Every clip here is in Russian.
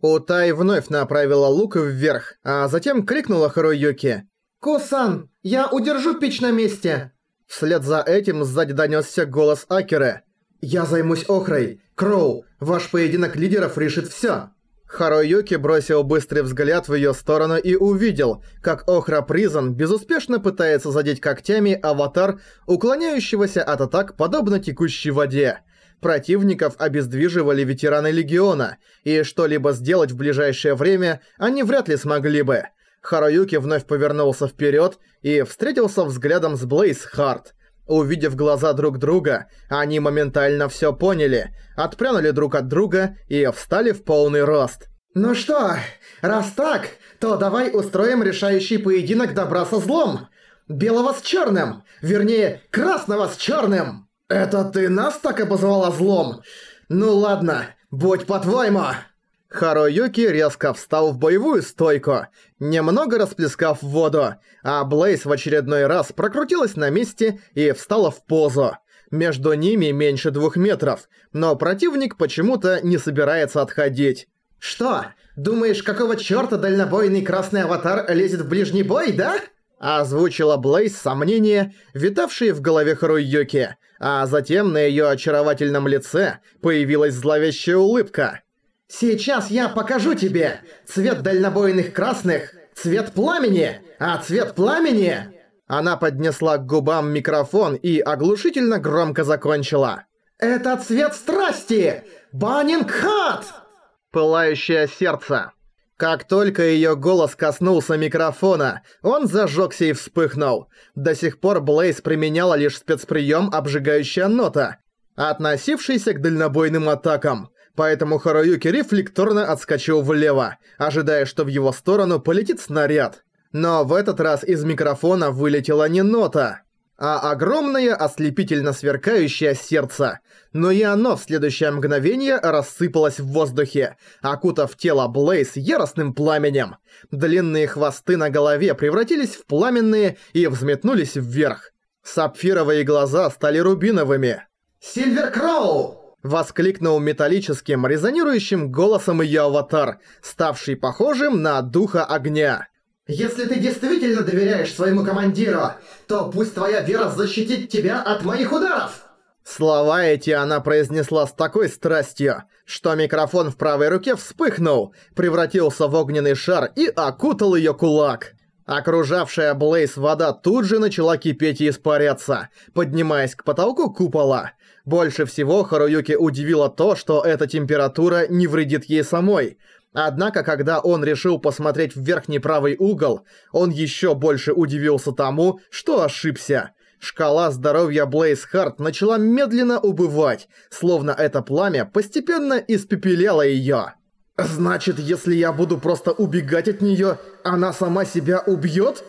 Утай вновь направила лук вверх, а затем крикнула Харуюки. «Кусан, я удержу печь на месте!» Вслед за этим сзади донёсся голос Акеры. «Я займусь охрой. Кроу, ваш поединок лидеров решит всё!» Харуюки бросил быстрый взгляд в её сторону и увидел, как Охра Призан безуспешно пытается задеть когтями аватар, уклоняющегося от атак подобно текущей воде. Противников обездвиживали ветераны Легиона, и что-либо сделать в ближайшее время они вряд ли смогли бы. Харуюки вновь повернулся вперед и встретился взглядом с Блейз Харт. Увидев глаза друг друга, они моментально все поняли, отпрянули друг от друга и встали в полный рост. «Ну что, раз так, то давай устроим решающий поединок добра со злом. Белого с черным, вернее, красного с черным. Это ты нас так обозвала злом? Ну ладно, будь по-твоему!» Харуюки резко встал в боевую стойку, немного расплескав воду, а Блейз в очередной раз прокрутилась на месте и встала в позу. Между ними меньше двух метров, но противник почему-то не собирается отходить. «Что? Думаешь, какого чёрта дальнобойный красный аватар лезет в ближний бой, да?» Озвучила Блейз сомнения, витавшие в голове Харуюки, а затем на её очаровательном лице появилась зловещая улыбка. Сейчас я покажу тебе цвет дальнобойных красных, цвет пламени, а цвет пламени...» Она поднесла к губам микрофон и оглушительно громко закончила. «Это цвет страсти! Баннинг Хат!» Пылающее сердце. Как только её голос коснулся микрофона, он зажёгся и вспыхнул. До сих пор Блейз применяла лишь спецприём «Обжигающая нота», относившийся к дальнобойным атакам поэтому Харуюки рефлекторно отскочил влево, ожидая, что в его сторону полетит снаряд. Но в этот раз из микрофона вылетела не нота, а огромное ослепительно сверкающее сердце. Но и оно в следующее мгновение рассыпалось в воздухе, окутав тело Блейз яростным пламенем. Длинные хвосты на голове превратились в пламенные и взметнулись вверх. Сапфировые глаза стали рубиновыми. «Сильвер Кроу!» Воскликнул металлическим, резонирующим голосом ее аватар, ставший похожим на духа огня. «Если ты действительно доверяешь своему командиру, то пусть твоя вера защитит тебя от моих ударов!» Слова эти она произнесла с такой страстью, что микрофон в правой руке вспыхнул, превратился в огненный шар и окутал ее кулак. Окружавшая Блейз вода тут же начала кипеть и испаряться, поднимаясь к потолку купола. Больше всего Харуюки удивило то, что эта температура не вредит ей самой. Однако, когда он решил посмотреть в верхний правый угол, он еще больше удивился тому, что ошибся. Шкала здоровья Блейз Харт начала медленно убывать, словно это пламя постепенно испепеляло её. «Значит, если я буду просто убегать от неё, она сама себя убьёт?»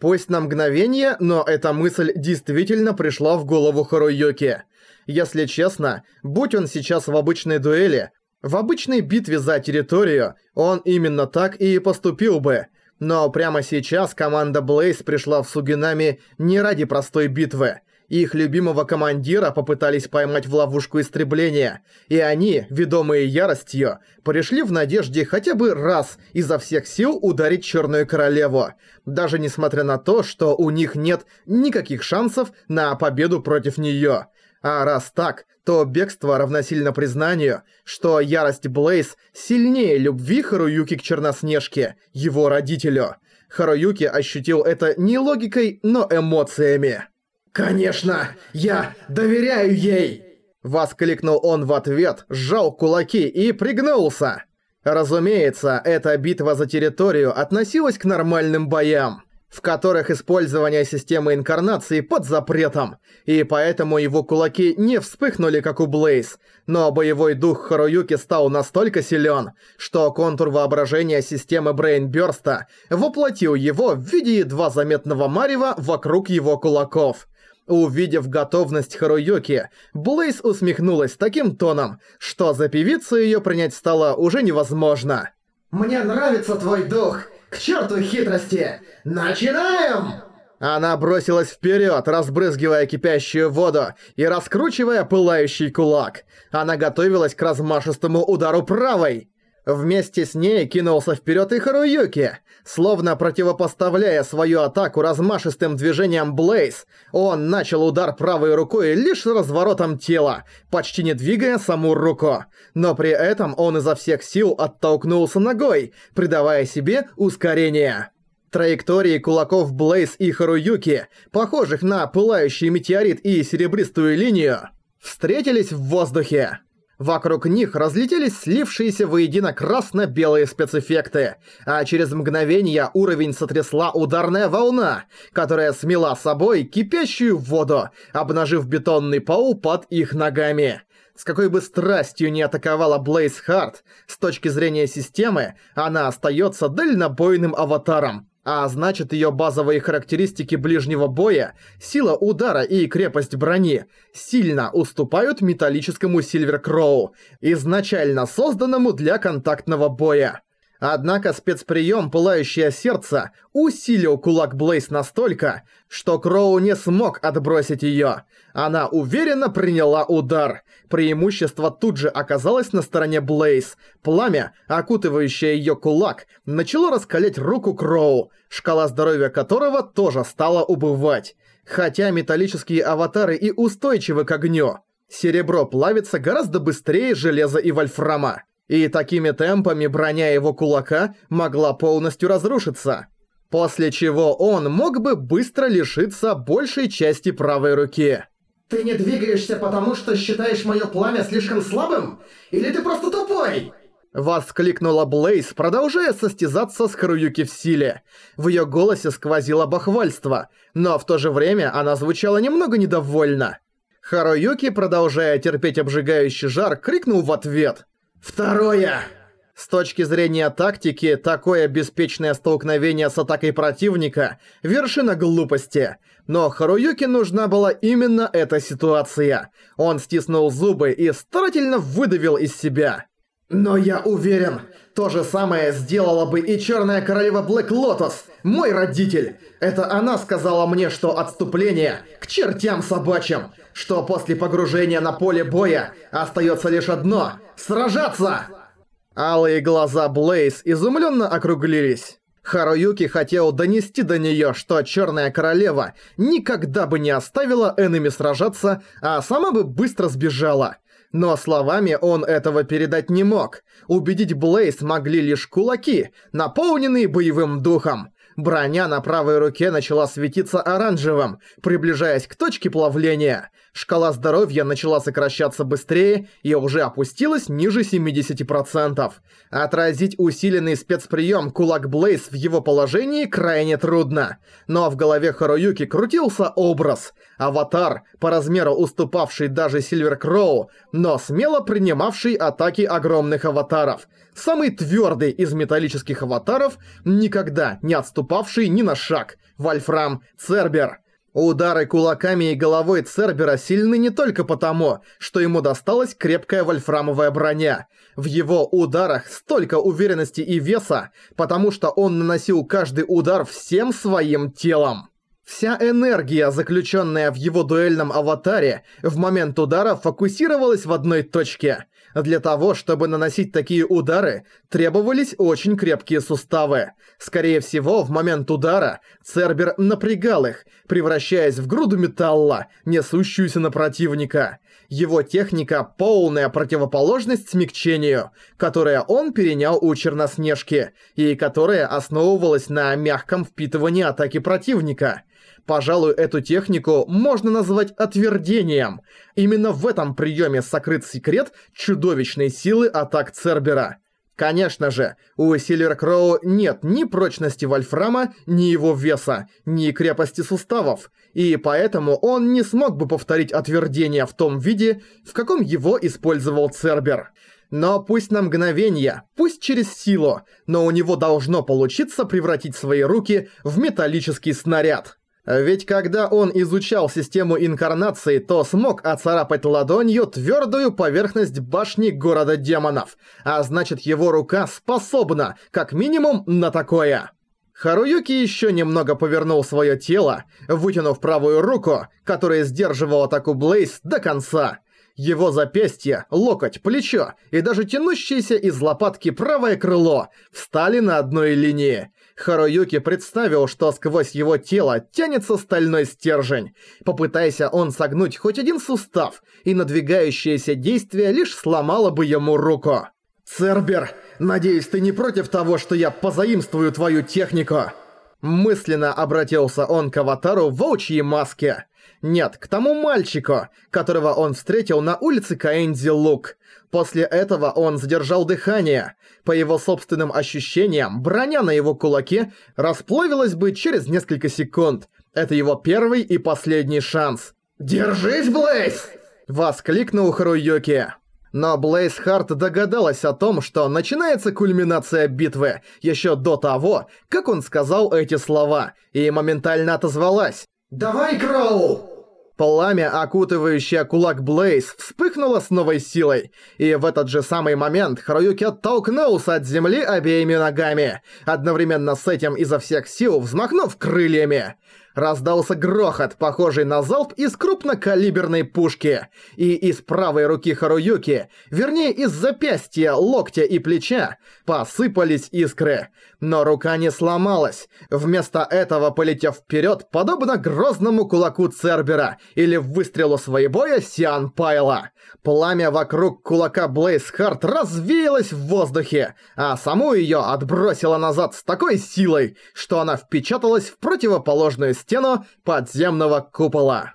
Пусть на мгновение, но эта мысль действительно пришла в голову Харуюки. Если честно, будь он сейчас в обычной дуэли, в обычной битве за территорию, он именно так и поступил бы. Но прямо сейчас команда Блейз пришла в Сугинами не ради простой битвы. Их любимого командира попытались поймать в ловушку истребления, и они, ведомые яростью, пришли в надежде хотя бы раз изо всех сил ударить Черную Королеву, даже несмотря на то, что у них нет никаких шансов на победу против неё. А раз так, то бегство равносильно признанию, что ярость Блейз сильнее любви Харуюки к Черноснежке, его родителю. Харуюки ощутил это не логикой, но эмоциями. «Конечно, я доверяю ей!» Воскликнул он в ответ, сжал кулаки и пригнулся. Разумеется, эта битва за территорию относилась к нормальным боям в которых использование системы инкарнации под запретом, и поэтому его кулаки не вспыхнули, как у Блейз, но боевой дух Харуюки стал настолько силен, что контур воображения системы Брейнбёрста воплотил его в виде едва заметного марева вокруг его кулаков. Увидев готовность Харуюки, Блейз усмехнулась таким тоном, что за певицу её принять стало уже невозможно. «Мне нравится твой дух!» К черту хитрости! Начинаем!» Она бросилась вперед, разбрызгивая кипящую воду и раскручивая пылающий кулак. Она готовилась к размашистому удару правой. Вместе с ней кинулся вперед и Харуюки. Словно противопоставляя свою атаку размашистым движением Блейз, он начал удар правой рукой лишь разворотом тела, почти не двигая саму руку. Но при этом он изо всех сил оттолкнулся ногой, придавая себе ускорение. Траектории кулаков Блейз и Харуюки, похожих на пылающий метеорит и серебристую линию, встретились в воздухе. Вокруг них разлетелись слившиеся воедино красно-белые спецэффекты, а через мгновение уровень сотрясла ударная волна, которая смела собой кипящую воду, обнажив бетонный пол под их ногами. С какой бы страстью не атаковала Блейз Харт, с точки зрения системы, она остается дальнобойным аватаром, а значит ее базовые характеристики ближнего боя, сила удара и крепость брони сильно уступают металлическому Сильвер Кроу, изначально созданному для контактного боя. Однако спецприем «Пылающее сердце» усилил кулак Блейз настолько, что Кроу не смог отбросить её. Она уверенно приняла удар. Преимущество тут же оказалось на стороне Блейз. Пламя, окутывающее её кулак, начало раскалять руку Кроу, шкала здоровья которого тоже стала убывать. Хотя металлические аватары и устойчивы к огню, серебро плавится гораздо быстрее железа и вольфрама и такими темпами броня его кулака могла полностью разрушиться. После чего он мог бы быстро лишиться большей части правой руки. «Ты не двигаешься потому, что считаешь моё пламя слишком слабым? Или ты просто тупой?» Воскликнула Блейз, продолжая состязаться с Харуюки в силе. В её голосе сквозило бахвальство, но в то же время она звучала немного недовольна. Харуюки, продолжая терпеть обжигающий жар, крикнул в ответ. Второе. С точки зрения тактики, такое беспечное столкновение с атакой противника – вершина глупости. Но Харуюке нужна была именно эта ситуация. Он стиснул зубы и старательно выдавил из себя. Но я уверен, то же самое сделала бы и Черная Королева Блэк Лотос, мой родитель. Это она сказала мне, что отступление к чертям собачьим, что после погружения на поле боя остается лишь одно – сражаться! Алые глаза Блейз изумленно округлились. Харуюки хотел донести до нее, что Черная Королева никогда бы не оставила Эннами сражаться, а сама бы быстро сбежала. Но словами он этого передать не мог. Убедить Блейз могли лишь кулаки, наполненные боевым духом. Броня на правой руке начала светиться оранжевым, приближаясь к точке плавления. Шкала здоровья начала сокращаться быстрее и уже опустилась ниже 70%. Отразить усиленный спецприем кулак Блейз в его положении крайне трудно. Но в голове Харуюки крутился образ. Аватар, по размеру уступавший даже Сильвер Кроу, но смело принимавший атаки огромных аватаров – самый твердый из металлических аватаров, никогда не отступавший ни на шаг, Вольфрам Цербер. Удары кулаками и головой Цербера сильны не только потому, что ему досталась крепкая вольфрамовая броня. В его ударах столько уверенности и веса, потому что он наносил каждый удар всем своим телом. Вся энергия, заключенная в его дуэльном аватаре, в момент удара фокусировалась в одной точке – для того, чтобы наносить такие удары, требовались очень крепкие суставы. Скорее всего, в момент удара Цербер напрягал их, превращаясь в груду металла, несущуюся на противника. Его техника – полная противоположность смягчению, которое он перенял у Черноснежки, и которая основывалась на мягком впитывании атаки противника – Пожалуй, эту технику можно назвать отвердением. Именно в этом приеме сокрыт секрет чудовищной силы атак Цербера. Конечно же, у Сильвер Кроу нет ни прочности вольфрама, ни его веса, ни крепости суставов, и поэтому он не смог бы повторить отвердение в том виде, в каком его использовал Цербер. Но пусть на мгновение, пусть через силу, но у него должно получиться превратить свои руки в металлический снаряд. Ведь когда он изучал систему инкарнации, то смог оцарапать ладонью твердую поверхность башни города демонов, а значит его рука способна, как минимум, на такое. Харуюки еще немного повернул свое тело, вытянув правую руку, которая сдерживала атаку Блейз до конца. Его запястье, локоть, плечо и даже тянущееся из лопатки правое крыло встали на одной линии. Харуюки представил, что сквозь его тело тянется стальной стержень. Попытайся он согнуть хоть один сустав, и надвигающееся действие лишь сломало бы ему руку. «Цербер, надеюсь, ты не против того, что я позаимствую твою технику?» Мысленно обратился он к аватару в волчьей маске. Нет, к тому мальчику, которого он встретил на улице Каэнди Лук. После этого он задержал дыхание. По его собственным ощущениям, броня на его кулаке расплавилась бы через несколько секунд. Это его первый и последний шанс. «Держись, Блейз!» — воскликнул Харуюки. Но Блейз Харт догадалась о том, что начинается кульминация битвы еще до того, как он сказал эти слова, и моментально отозвалась. «Давай, Кроу!» Пламя, окутывающее кулак Блейз, вспыхнуло с новой силой, и в этот же самый момент Харуюки оттолкнулся от земли обеими ногами, одновременно с этим изо всех сил взмахнув крыльями. Раздался грохот, похожий на залп из крупнокалиберной пушки, и из правой руки Харуюки, вернее из запястья, локтя и плеча, посыпались искры. Но рука не сломалась, вместо этого полетев вперед, подобно грозному кулаку Цербера или выстрелу своебоя Сиан Пайла. Пламя вокруг кулака Блейз Харт развеялось в воздухе, а саму ее отбросило назад с такой силой, что она впечаталась в противоположную стену подземного купола.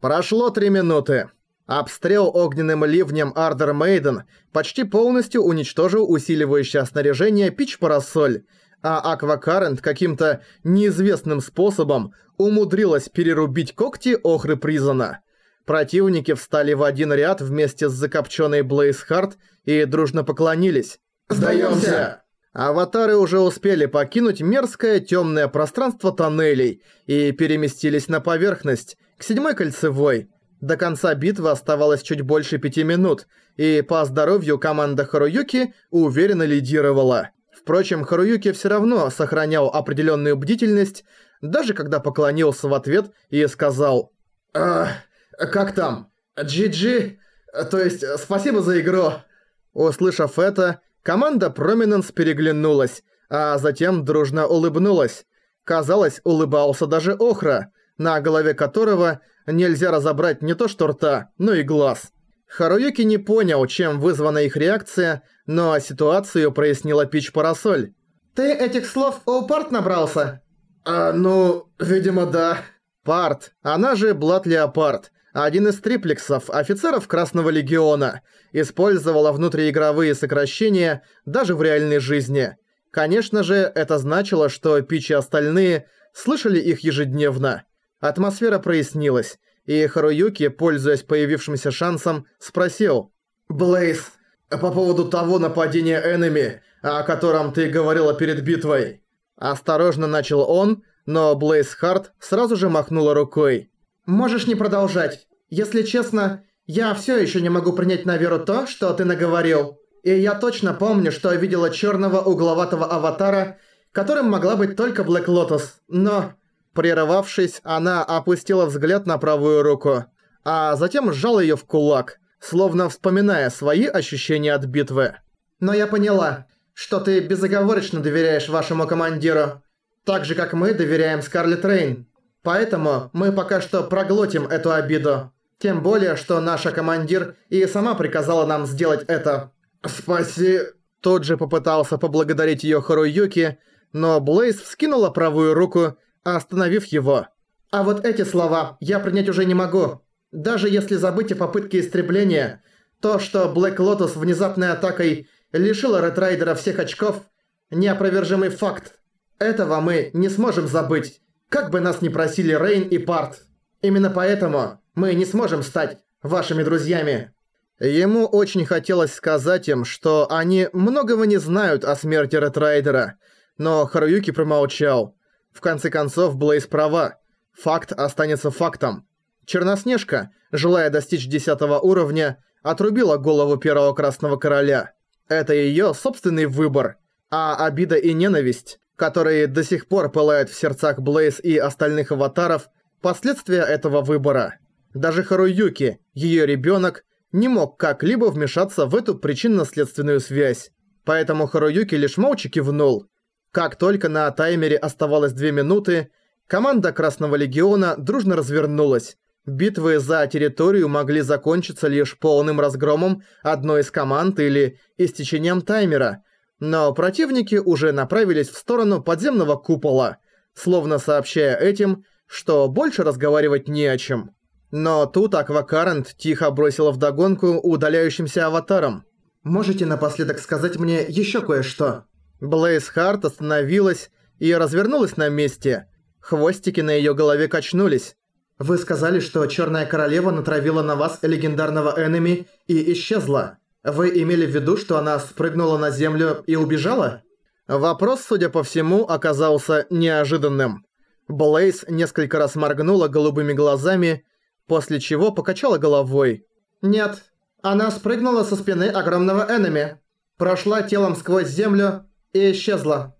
Прошло три минуты. Обстрел огненным ливнем Ардер Мейден почти полностью уничтожил усиливающее снаряжение Пич-Парасоль, а Аквакарент каким-то неизвестным способом умудрилась перерубить когти Охры Призона. Противники встали в один ряд вместе с закопченной Блейзхарт и дружно поклонились. «Сдаёмся!» Аватары уже успели покинуть мерзкое темное пространство тоннелей и переместились на поверхность, к седьмой кольцевой. До конца битвы оставалось чуть больше пяти минут, и по здоровью команда Харуюки уверенно лидировала. Впрочем, Харуюки все равно сохранял определенную бдительность, даже когда поклонился в ответ и сказал «А, как там? GG? То есть, спасибо за игру». Услышав это, Команда Проминенс переглянулась, а затем дружно улыбнулась. Казалось, улыбался даже Охра, на голове которого нельзя разобрать не то что рта, но и глаз. Харуюки не понял, чем вызвана их реакция, но ситуацию прояснила Пич Парасоль. «Ты этих слов у Парт набрался?» «А, ну, видимо, да». Парт, она же Блад Леопард, один из триплексов, офицеров Красного Легиона, использовала внутриигровые сокращения даже в реальной жизни. Конечно же, это значило, что Пич и остальные слышали их ежедневно. Атмосфера прояснилась, и Харуюки, пользуясь появившимся шансом, спросил «Блейз, по поводу того нападения Энеми, о котором ты говорила перед битвой». Осторожно начал он, но Блейз Харт сразу же махнула рукой. «Можешь не продолжать. Если честно, я все еще не могу принять на веру то, что ты наговорил. И я точно помню, что видела черного угловатого аватара, которым могла быть только Блэк Лотос, но...» Прерывавшись, она опустила взгляд на правую руку, а затем сжала ее в кулак, словно вспоминая свои ощущения от битвы. «Но я поняла, что ты безоговорочно доверяешь вашему командиру, так же, как мы доверяем Скарлетт Рейн. Поэтому мы пока что проглотим эту обиду. Тем более, что наша командир и сама приказала нам сделать это. Спаси... Тут же попытался поблагодарить её Харуюки, но Блейз вскинула правую руку, остановив его. А вот эти слова я принять уже не могу. Даже если забыть о попытке истребления, то, что Блэк Лотос внезапной атакой лишила Ред Райдера всех очков, неопровержимый факт. Этого мы не сможем забыть. Как бы нас ни просили Рейн и Пард. Именно поэтому мы не сможем стать вашими друзьями. Ему очень хотелось сказать им, что они многого не знают о смерти Ред Райдера, но Харуюки промолчал. В конце концов, Блейз права. Факт останется фактом. Черноснежка, желая достичь 10 уровня, отрубила голову первого Красного Короля. Это её собственный выбор. А обида и ненависть которые до сих пор пылают в сердцах Блейз и остальных аватаров, последствия этого выбора. Даже Харуюки, её ребёнок, не мог как-либо вмешаться в эту причинно-следственную связь. Поэтому Харуюки лишь молча кивнул. Как только на таймере оставалось две минуты, команда Красного Легиона дружно развернулась. Битвы за территорию могли закончиться лишь полным разгромом одной из команд или истечением таймера, но противники уже направились в сторону подземного купола, словно сообщая этим, что больше разговаривать не о чем. Но тут Аквакарент тихо бросила вдогонку удаляющимся аватаром. «Можете напоследок сказать мне еще кое-что?» Блейз Харт остановилась и развернулась на месте. Хвостики на её голове качнулись. «Вы сказали, что Чёрная Королева натравила на вас легендарного энеми и исчезла. Вы имели в виду, что она спрыгнула на землю и убежала?» Вопрос, судя по всему, оказался неожиданным. Блейз несколько раз моргнула голубыми глазами, после чего покачала головой. «Нет, она спрыгнула со спины огромного энеми, прошла телом сквозь землю и исчезла».